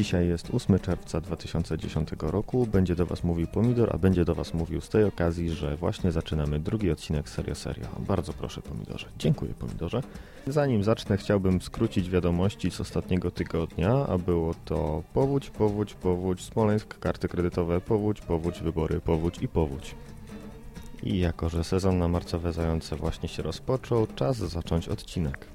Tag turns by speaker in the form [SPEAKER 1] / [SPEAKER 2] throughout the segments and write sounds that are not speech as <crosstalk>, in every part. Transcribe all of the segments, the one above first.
[SPEAKER 1] Dzisiaj jest 8 czerwca 2010 roku. Będzie do Was mówił Pomidor, a będzie do Was mówił z tej okazji, że właśnie zaczynamy drugi odcinek Serio Serio. Bardzo proszę Pomidorze. Dziękuję Pomidorze. Zanim zacznę, chciałbym skrócić wiadomości z ostatniego tygodnia, a było to powódź, powódź, powódź, Smoleńsk, karty kredytowe, powódź, powódź, wybory, powódź i powódź. I jako, że sezon na marcowe zające właśnie się rozpoczął, czas zacząć odcinek.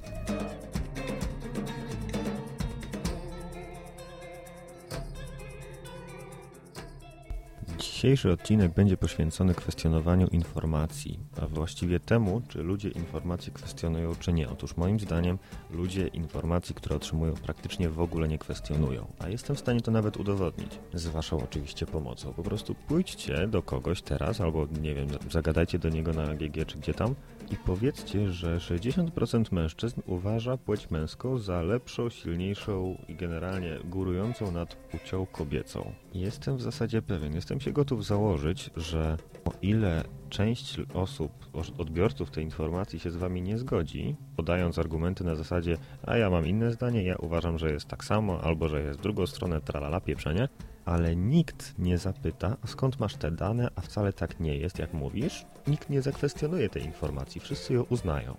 [SPEAKER 1] Dzisiejszy odcinek będzie poświęcony kwestionowaniu informacji, a właściwie temu, czy ludzie informacje kwestionują, czy nie. Otóż moim zdaniem ludzie informacji, które otrzymują, praktycznie w ogóle nie kwestionują, a jestem w stanie to nawet udowodnić. Z Waszą oczywiście pomocą. Po prostu pójdźcie do kogoś teraz, albo nie wiem, zagadajcie do niego na GG czy gdzie tam i powiedzcie, że 60% mężczyzn uważa płeć męską za lepszą, silniejszą i generalnie górującą nad płcią kobiecą. Jestem w zasadzie pewien, jestem się gotów założyć, że o ile część osób, odbiorców tej informacji się z wami nie zgodzi, podając argumenty na zasadzie, a ja mam inne zdanie, ja uważam, że jest tak samo, albo że jest drugą stronę, tralala pieprzenie, ale nikt nie zapyta, skąd masz te dane, a wcale tak nie jest, jak mówisz. Nikt nie zakwestionuje tej informacji, wszyscy ją uznają.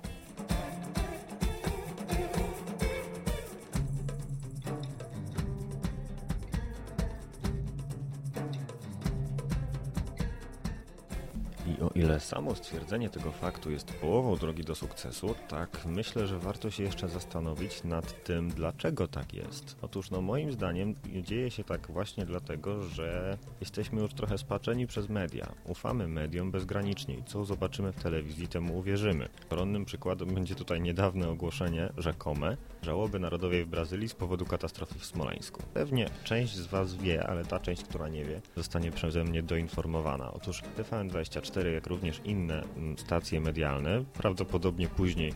[SPEAKER 1] Ile samo stwierdzenie tego faktu jest połową drogi do sukcesu, tak myślę, że warto się jeszcze zastanowić nad tym, dlaczego tak jest. Otóż no moim zdaniem dzieje się tak właśnie dlatego, że jesteśmy już trochę spaczeni przez media. Ufamy mediom bezgranicznie i co zobaczymy w telewizji, temu uwierzymy. Koronnym przykładem będzie tutaj niedawne ogłoszenie, rzekome, żałoby narodowej w Brazylii z powodu katastrofy w Smoleńsku. Pewnie część z Was wie, ale ta część, która nie wie, zostanie przeze mnie doinformowana. Otóż TVN24 jak również inne mm, stacje medialne, prawdopodobnie później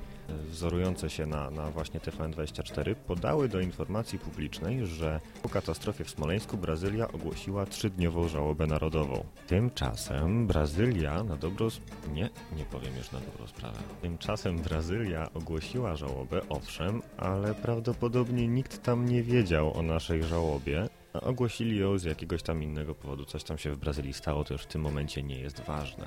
[SPEAKER 1] wzorujące się na, na właśnie TVN24, podały do informacji publicznej, że po katastrofie w Smoleńsku Brazylia ogłosiła trzydniową żałobę narodową. Tymczasem Brazylia na dobrą... Nie, nie powiem już na dobrą sprawę. Tymczasem Brazylia ogłosiła żałobę, owszem, ale prawdopodobnie nikt tam nie wiedział o naszej żałobie, Ogłosili ją z jakiegoś tam innego powodu. Coś tam się w Brazylii stało, to już w tym momencie nie jest ważne.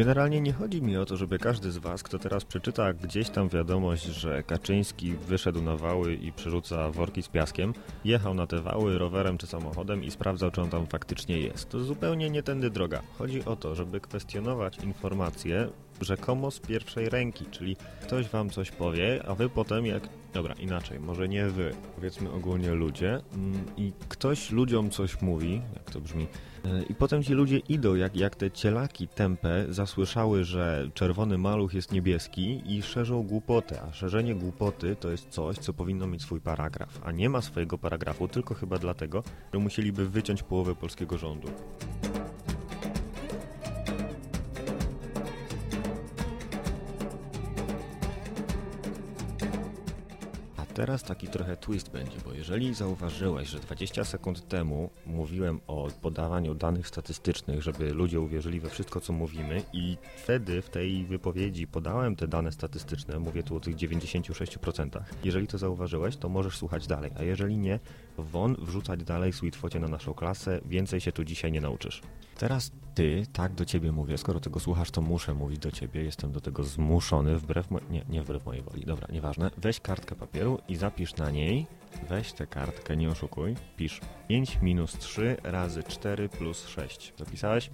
[SPEAKER 1] Generalnie nie chodzi mi o to, żeby każdy z Was, kto teraz przeczyta gdzieś tam wiadomość, że Kaczyński wyszedł na wały i przerzuca worki z piaskiem, jechał na te wały rowerem czy samochodem i sprawdzał, czy on tam faktycznie jest. To zupełnie nie tędy droga. Chodzi o to, żeby kwestionować informacje rzekomo z pierwszej ręki, czyli ktoś Wam coś powie, a Wy potem jak... Dobra, inaczej, może nie Wy, powiedzmy ogólnie ludzie mm, i ktoś ludziom coś mówi, jak to brzmi, e, i potem ci ludzie idą, jak, jak te cielaki tempe zasłyszały, że czerwony maluch jest niebieski i szerzą głupotę, a szerzenie głupoty to jest coś, co powinno mieć swój paragraf, a nie ma swojego paragrafu tylko chyba dlatego, że musieliby wyciąć połowę polskiego rządu. Teraz taki trochę twist będzie, bo jeżeli zauważyłeś, że 20 sekund temu mówiłem o podawaniu danych statystycznych, żeby ludzie uwierzyli we wszystko, co mówimy i wtedy w tej wypowiedzi podałem te dane statystyczne, mówię tu o tych 96%. Jeżeli to zauważyłeś, to możesz słuchać dalej, a jeżeli nie, won wrzucać dalej Sweetfocie na naszą klasę, więcej się tu dzisiaj nie nauczysz. Teraz ty, tak do ciebie mówię, skoro tego słuchasz, to muszę mówić do ciebie, jestem do tego zmuszony, wbrew, mo- nie, nie wbrew mojej woli, dobra, nieważne. Weź kartkę papieru i zapisz na niej, weź tę kartkę, nie oszukuj, pisz 5 minus 3 razy 4 plus 6. Zapisałeś?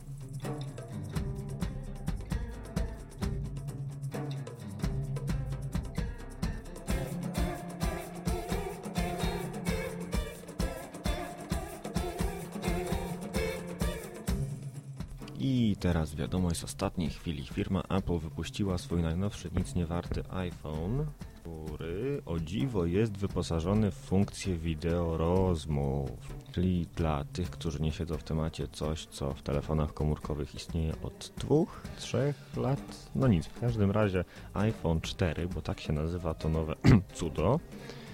[SPEAKER 1] I teraz wiadomość z ostatniej chwili. Firma Apple wypuściła swój najnowszy, nic nie warty iPhone, który o dziwo jest wyposażony w funkcję wideo rozmów. Czyli dla tych, którzy nie siedzą w temacie coś, co w telefonach komórkowych istnieje od dwóch, trzech lat. No nic, w każdym razie iPhone 4, bo tak się nazywa to nowe <clears throat> cudo,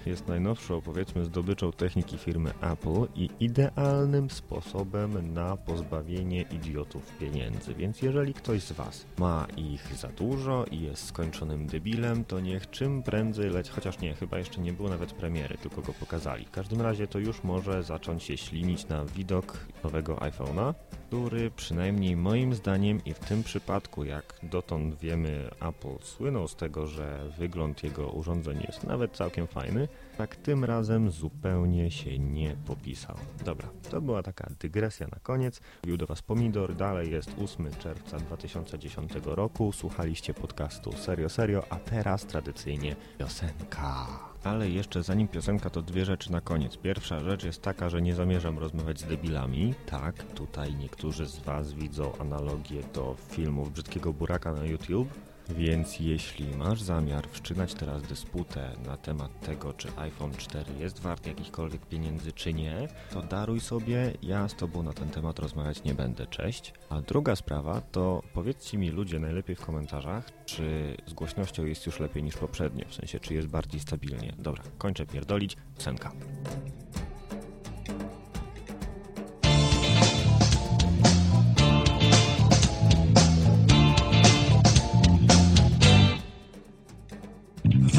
[SPEAKER 1] jest najnowszą, powiedzmy, zdobyczą techniki firmy Apple i idealnym sposobem na pozbawienie idiotów pieniędzy. Więc jeżeli ktoś z Was ma ich za dużo i jest skończonym debilem, to niech czym prędzej leci, chociaż nie, chyba jeszcze nie było nawet premiery, tylko go pokazali. W każdym razie to już może zacząć się ślinić na widok nowego iPhone'a, który przynajmniej moim zdaniem i w tym przypadku, jak dotąd wiemy, Apple słynął z tego, że wygląd jego urządzeń jest nawet całkiem fajny, tak tym razem zupełnie się nie popisał. Dobra, to była taka dygresja na koniec. Mówił do Was Pomidor, dalej jest 8 czerwca 2010 roku, słuchaliście podcastu Serio Serio, a teraz tradycyjnie piosenka. Ale jeszcze zanim piosenka, to dwie rzeczy na koniec. Pierwsza rzecz jest taka, że nie zamierzam rozmawiać z debilami. Tak, tutaj niektórzy z Was widzą analogię do filmów Brzydkiego Buraka na YouTube. Więc jeśli masz zamiar wszczynać teraz dysputę na temat tego, czy iPhone 4 jest wart jakichkolwiek pieniędzy, czy nie, to daruj sobie, ja z Tobą na ten temat rozmawiać nie będę, cześć. A druga sprawa to powiedzcie mi ludzie najlepiej w komentarzach, czy z głośnością jest już lepiej niż poprzednio, w sensie czy jest bardziej stabilnie. Dobra, kończę pierdolić, piosenka.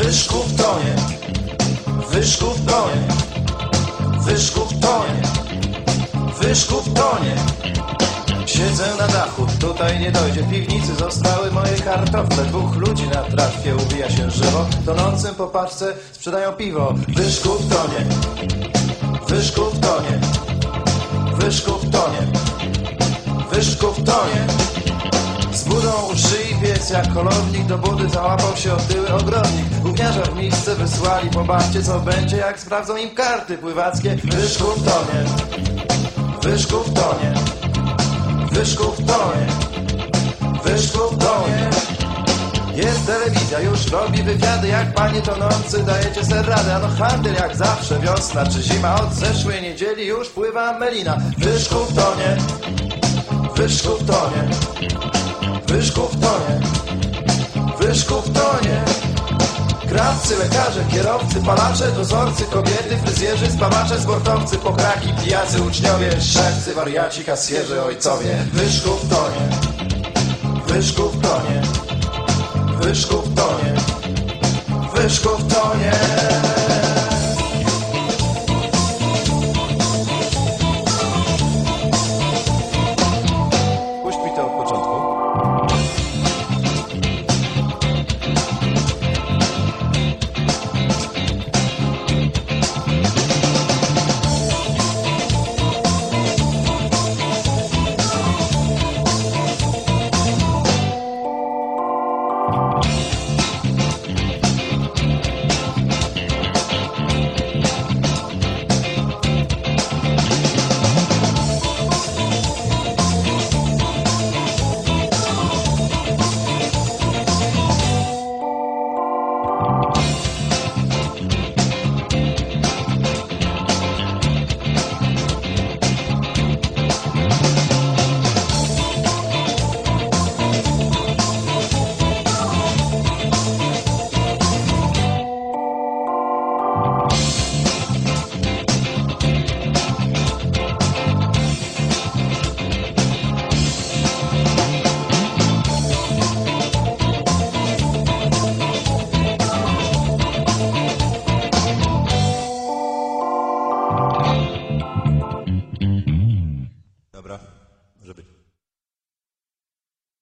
[SPEAKER 2] Wyszku w tonie, wyszku w tonie, wyszku w tonie, wyszku w tonie. Siedzę na dachu, tutaj nie dojdzie. Piwnicy Zostały moje kartofle, dwóch ludzi na trawie Ubija się żywo, tonącym po paczce Sprzedają piwo, wyszku w tonie Wyszku w tonie Wyszku w tonie Wyszku w tonie szyi pies jak kolornik do budy załapał się otyły ogrodnik. Gówniarza w miejsce wysłali, popatrzcie co będzie jak sprawdzą im karty pływackie. Wyszku w tonie, wyszku w tonie, wyszku w tonie, wyszku w tonie. Jest telewizja, już robi wywiady Jak panie tonący, dajecie ser radę. Ano handel jak zawsze, wiosna czy zima Od zeszłej niedzieli już pływa melina. Wyszku w tonie, wyszku w tonie Wyszku w tonie, wyszku w tonie. Krawcy, lekarze, kierowcy, palacze, dozorcy, kobiety, fryzjerzy, spawacze, sportowcy, pokraki, pijacy, uczniowie, szewcy, wariaci, kasjerzy, ojcowie. Wyszku w tonie, wyszku w tonie, wyszku w tonie, wyszku w tonie